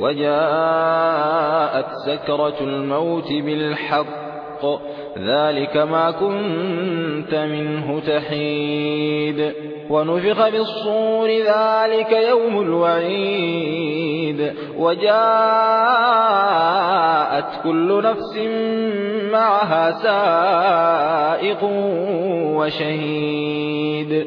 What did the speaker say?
وجاءت سكرة الموت بالحق. ذلك ما كنت منه تحيد. ونفخ بالصور ذلك يوم الوعيد. وجاءت كل نفس معها سائق وشهيد.